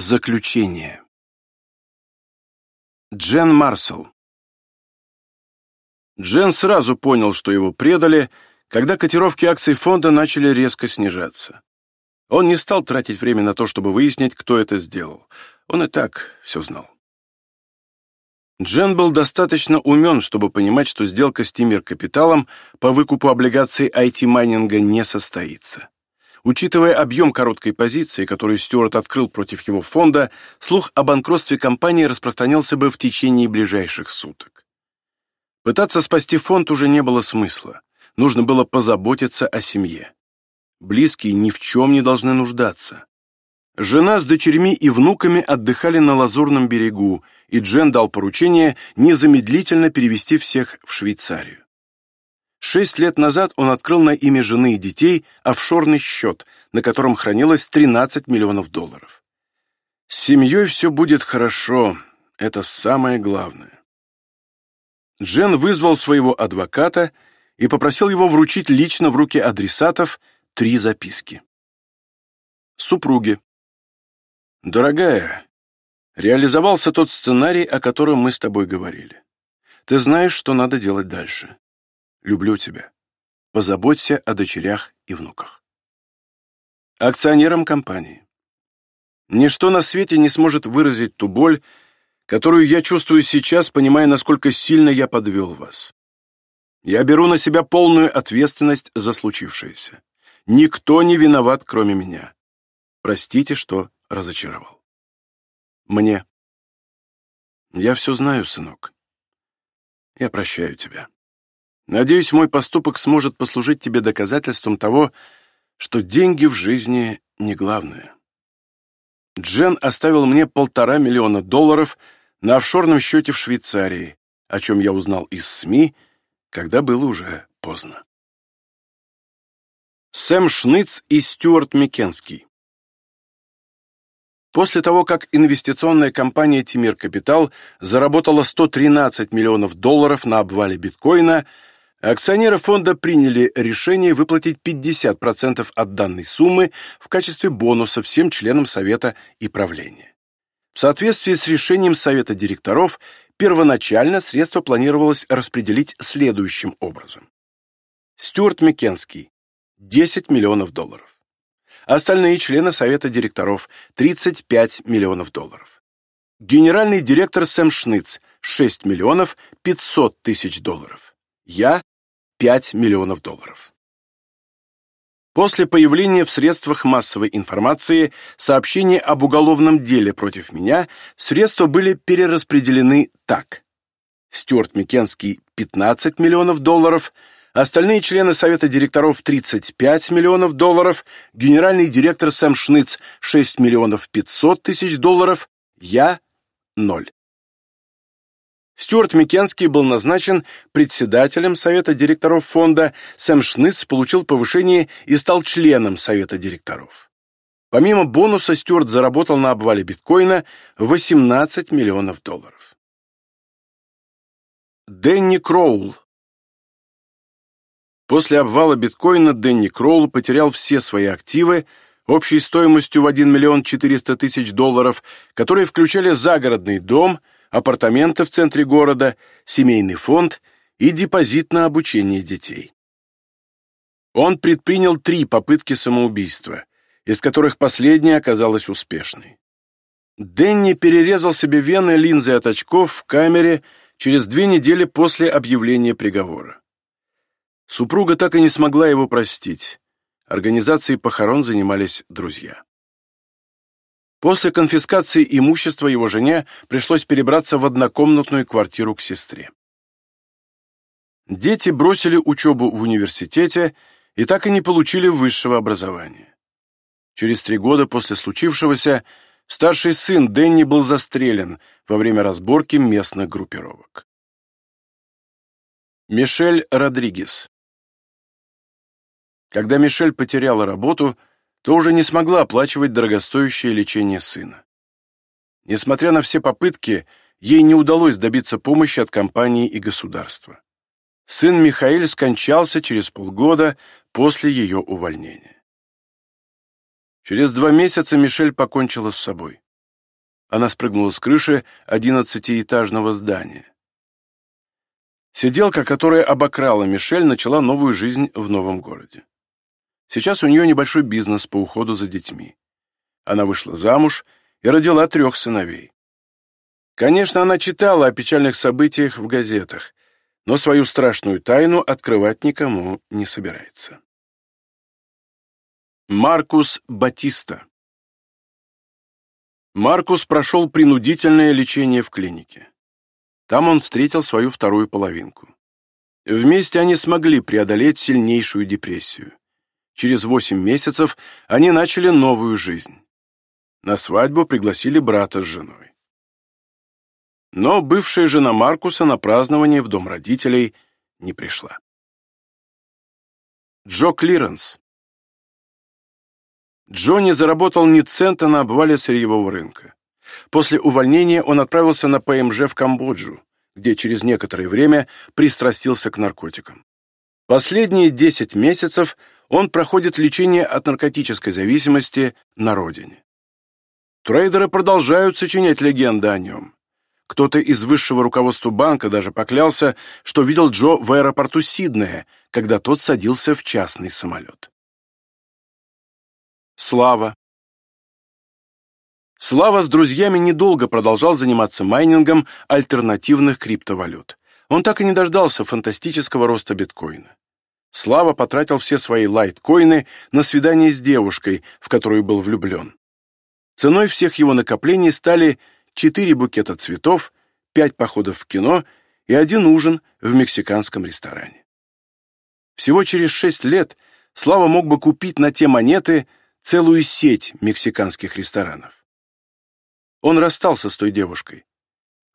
Заключение. Джен Марсел. Джен сразу понял, что его предали, когда котировки акций фонда начали резко снижаться. Он не стал тратить время на то, чтобы выяснить, кто это сделал. Он и так все знал. Джен был достаточно умен, чтобы понимать, что сделка с Тимир Капиталом по выкупу облигаций IT-майнинга не состоится. Учитывая объем короткой позиции, которую Стюарт открыл против его фонда, слух о банкротстве компании распространился бы в течение ближайших суток. Пытаться спасти фонд уже не было смысла. Нужно было позаботиться о семье. Близкие ни в чем не должны нуждаться. Жена с дочерьми и внуками отдыхали на Лазурном берегу, и Джен дал поручение незамедлительно перевести всех в Швейцарию. Шесть лет назад он открыл на имя жены и детей офшорный счет, на котором хранилось 13 миллионов долларов. С семьей все будет хорошо, это самое главное. Джен вызвал своего адвоката и попросил его вручить лично в руки адресатов три записки. Супруги. «Дорогая, реализовался тот сценарий, о котором мы с тобой говорили. Ты знаешь, что надо делать дальше. Люблю тебя. Позаботься о дочерях и внуках. Акционерам компании. Ничто на свете не сможет выразить ту боль, которую я чувствую сейчас, понимая, насколько сильно я подвел вас. Я беру на себя полную ответственность за случившееся. Никто не виноват, кроме меня. Простите, что разочаровал. Мне. Я все знаю, сынок. Я прощаю тебя. Надеюсь, мой поступок сможет послужить тебе доказательством того, что деньги в жизни не главное. Джен оставил мне полтора миллиона долларов на офшорном счете в Швейцарии, о чем я узнал из СМИ, когда было уже поздно. Сэм Шныц и Стюарт Микенский После того, как инвестиционная компания «Тимир Капитал» заработала 113 миллионов долларов на обвале биткоина, Акционеры фонда приняли решение выплатить 50% от данной суммы в качестве бонуса всем членам совета и правления. В соответствии с решением совета директоров, первоначально средства планировалось распределить следующим образом. Стюарт Маккенский – 10 миллионов долларов. Остальные члены совета директоров – 35 миллионов долларов. Генеральный директор Сэм Шныц – 6 миллионов 500 тысяч долларов. Я 5 миллионов долларов. После появления в средствах массовой информации сообщения об уголовном деле против меня, средства были перераспределены так. Стюарт Микенский – 15 миллионов долларов, остальные члены Совета директоров – 35 миллионов долларов, генеральный директор Сэм Шныц – 6 миллионов 500 тысяч долларов, я – 0. Стюарт Микенский был назначен председателем Совета директоров фонда, Сэм Шныц получил повышение и стал членом Совета директоров. Помимо бонуса, Стюарт заработал на обвале биткоина 18 миллионов долларов. Дэнни Кроул После обвала биткоина Дэнни Кроул потерял все свои активы общей стоимостью в 1 миллион 400 тысяч долларов, которые включали загородный дом – апартаменты в центре города, семейный фонд и депозит на обучение детей. Он предпринял три попытки самоубийства, из которых последняя оказалась успешной. Дэнни перерезал себе вены линзой от очков в камере через две недели после объявления приговора. Супруга так и не смогла его простить. Организацией похорон занимались друзья. После конфискации имущества его жене пришлось перебраться в однокомнатную квартиру к сестре. Дети бросили учебу в университете и так и не получили высшего образования. Через три года после случившегося старший сын Дэнни был застрелен во время разборки местных группировок. Мишель Родригес Когда Мишель потеряла работу, то уже не смогла оплачивать дорогостоящее лечение сына. Несмотря на все попытки, ей не удалось добиться помощи от компании и государства. Сын Михаил скончался через полгода после ее увольнения. Через два месяца Мишель покончила с собой. Она спрыгнула с крыши одиннадцатиэтажного здания. Сиделка, которая обокрала Мишель, начала новую жизнь в новом городе. Сейчас у нее небольшой бизнес по уходу за детьми. Она вышла замуж и родила трех сыновей. Конечно, она читала о печальных событиях в газетах, но свою страшную тайну открывать никому не собирается. Маркус Батиста Маркус прошел принудительное лечение в клинике. Там он встретил свою вторую половинку. Вместе они смогли преодолеть сильнейшую депрессию. Через восемь месяцев они начали новую жизнь. На свадьбу пригласили брата с женой. Но бывшая жена Маркуса на празднование в дом родителей не пришла. Джо Клиренс Джонни заработал ни цента на обвале сырьевого рынка. После увольнения он отправился на ПМЖ в Камбоджу, где через некоторое время пристрастился к наркотикам. Последние 10 месяцев он проходит лечение от наркотической зависимости на родине. Трейдеры продолжают сочинять легенды о нем. Кто-то из высшего руководства банка даже поклялся, что видел Джо в аэропорту Сиднея, когда тот садился в частный самолет. Слава. Слава с друзьями недолго продолжал заниматься майнингом альтернативных криптовалют. Он так и не дождался фантастического роста биткоина. Слава потратил все свои лайткоины на свидание с девушкой, в которую был влюблен. Ценой всех его накоплений стали четыре букета цветов, пять походов в кино и один ужин в мексиканском ресторане. Всего через шесть лет Слава мог бы купить на те монеты – целую сеть мексиканских ресторанов. Он расстался с той девушкой.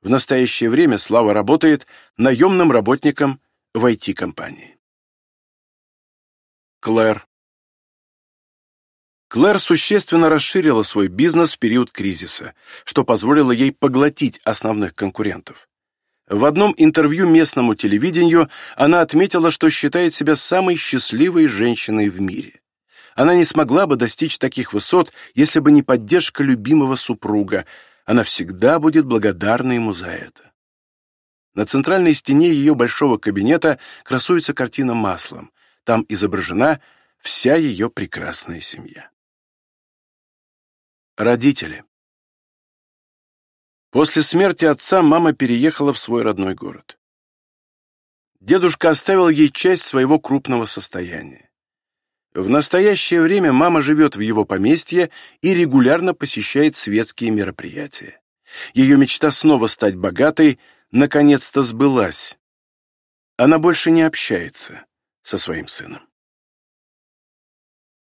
В настоящее время Слава работает наемным работником в IT-компании. Клэр. Клэр существенно расширила свой бизнес в период кризиса, что позволило ей поглотить основных конкурентов. В одном интервью местному телевидению она отметила, что считает себя самой счастливой женщиной в мире. Она не смогла бы достичь таких высот, если бы не поддержка любимого супруга. Она всегда будет благодарна ему за это. На центральной стене ее большого кабинета красуется картина маслом. Там изображена вся ее прекрасная семья. Родители. После смерти отца мама переехала в свой родной город. Дедушка оставил ей часть своего крупного состояния. В настоящее время мама живет в его поместье и регулярно посещает светские мероприятия. Ее мечта снова стать богатой наконец-то сбылась. Она больше не общается со своим сыном.